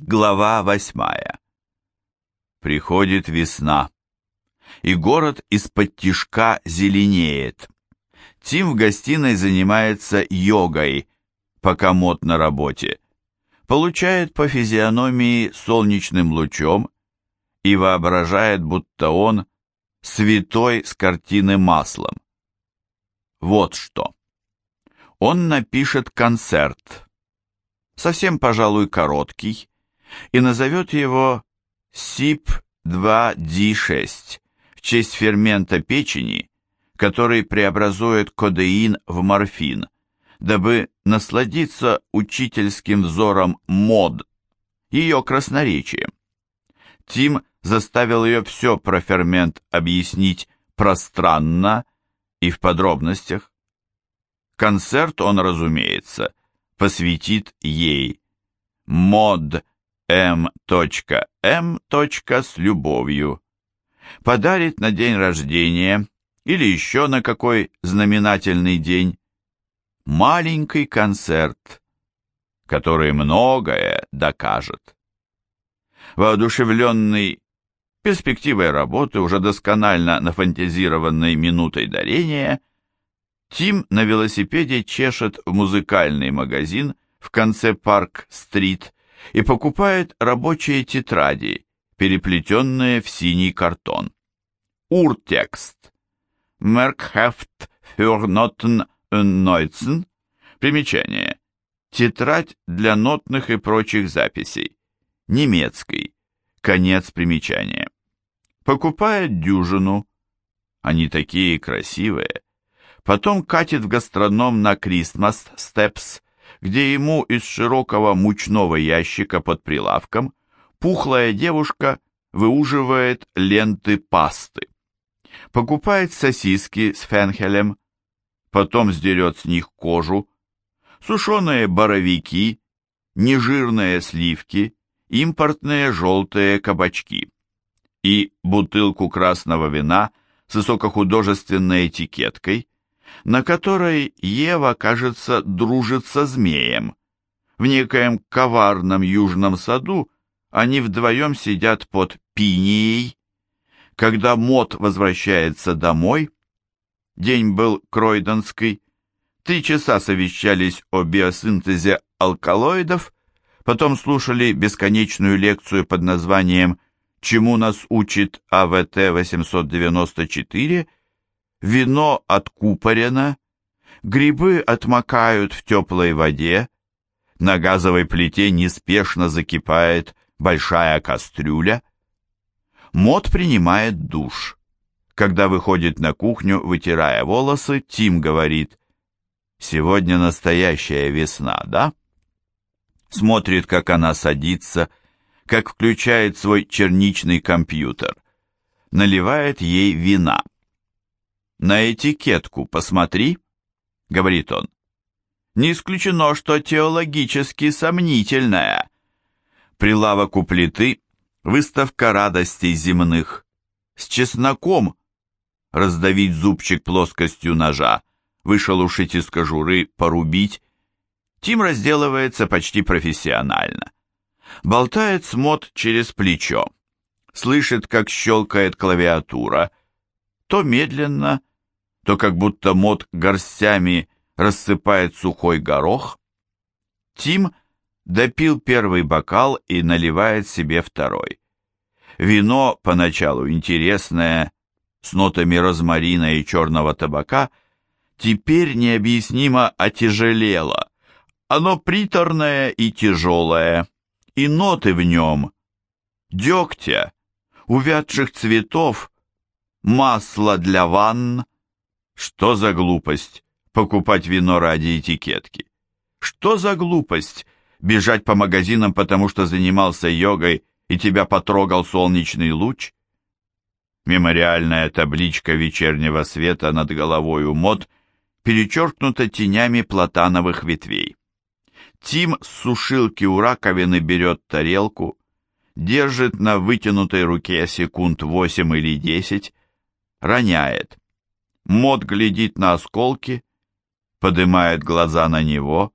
Глава восьмая. Приходит весна, и город из-под тишка зеленеет. Тим в гостиной занимается йогой, пока мод на работе. Получает по физиономии солнечным лучом и воображает, будто он святой с картины маслом. Вот что. Он напишет концерт. Совсем, пожалуй, короткий, и назовет его СИП-2Д6 в честь фермента печени, который преобразует кодеин в морфин, дабы насладиться учительским взором мод, ее красноречием. Тим заставил ее все про фермент объяснить пространно и в подробностях. Концерт он, разумеется, посвятит ей. Мод М.М. с любовью. Подарит на день рождения или еще на какой знаменательный день. Маленький концерт, который многое докажет. Воодушевленный перспективой работы, уже досконально нафантазированной минутой дарения, Тим на велосипеде чешет в музыкальный магазин в конце Парк-стрит и покупает рабочие тетради, переплетенные в синий картон. Уртекст. Меркхефт für Noten und Примечание. Тетрадь для нотных и прочих записей. Немецкий. Конец примечания. Покупает дюжину. Они такие красивые. Потом катит в гастроном на Кристмас Степс где ему из широкого мучного ящика под прилавком пухлая девушка выуживает ленты пасты. Покупает сосиски с фенхелем, потом сдерет с них кожу, сушеные боровики, нежирные сливки, импортные желтые кабачки и бутылку красного вина с высокохудожественной этикеткой, на которой Ева, кажется, дружит со змеем. В некоем коварном южном саду они вдвоем сидят под пинией. Когда Мот возвращается домой, день был кройдонский, три часа совещались о биосинтезе алкалоидов, потом слушали бесконечную лекцию под названием «Чему нас учит АВТ-894» вино откупорено, грибы отмокают в теплой воде, на газовой плите неспешно закипает большая кастрюля. Мод принимает душ. Когда выходит на кухню, вытирая волосы, Тим говорит, «Сегодня настоящая весна, да?» Смотрит, как она садится, как включает свой черничный компьютер. Наливает ей вина. «На этикетку посмотри», — говорит он. «Не исключено, что теологически сомнительная». Прилавок у плиты, выставка радостей земных. С чесноком раздавить зубчик плоскостью ножа, вышелушить из кожуры, порубить. Тим разделывается почти профессионально. Болтает смот через плечо. Слышит, как щелкает клавиатура. То медленно, то как будто мод горстями рассыпает сухой горох. Тим допил первый бокал и наливает себе второй. Вино, поначалу интересное, с нотами розмарина и черного табака, теперь необъяснимо отяжелело. Оно приторное и тяжелое, и ноты в нем — дегтя, увядших цветов, масло для ванн, что за глупость покупать вино ради этикетки? Что за глупость бежать по магазинам, потому что занимался йогой и тебя потрогал солнечный луч? Мемориальная табличка вечернего света над головой у мод перечеркнута тенями платановых ветвей. Тим с сушилки у раковины берет тарелку, держит на вытянутой руке секунд восемь или десять, роняет. Мод глядит на осколки, поднимает глаза на него,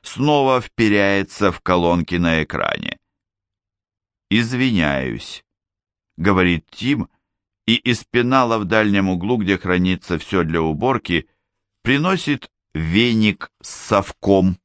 снова вперяется в колонки на экране. «Извиняюсь», — говорит Тим, и из пенала в дальнем углу, где хранится все для уборки, приносит веник с совком.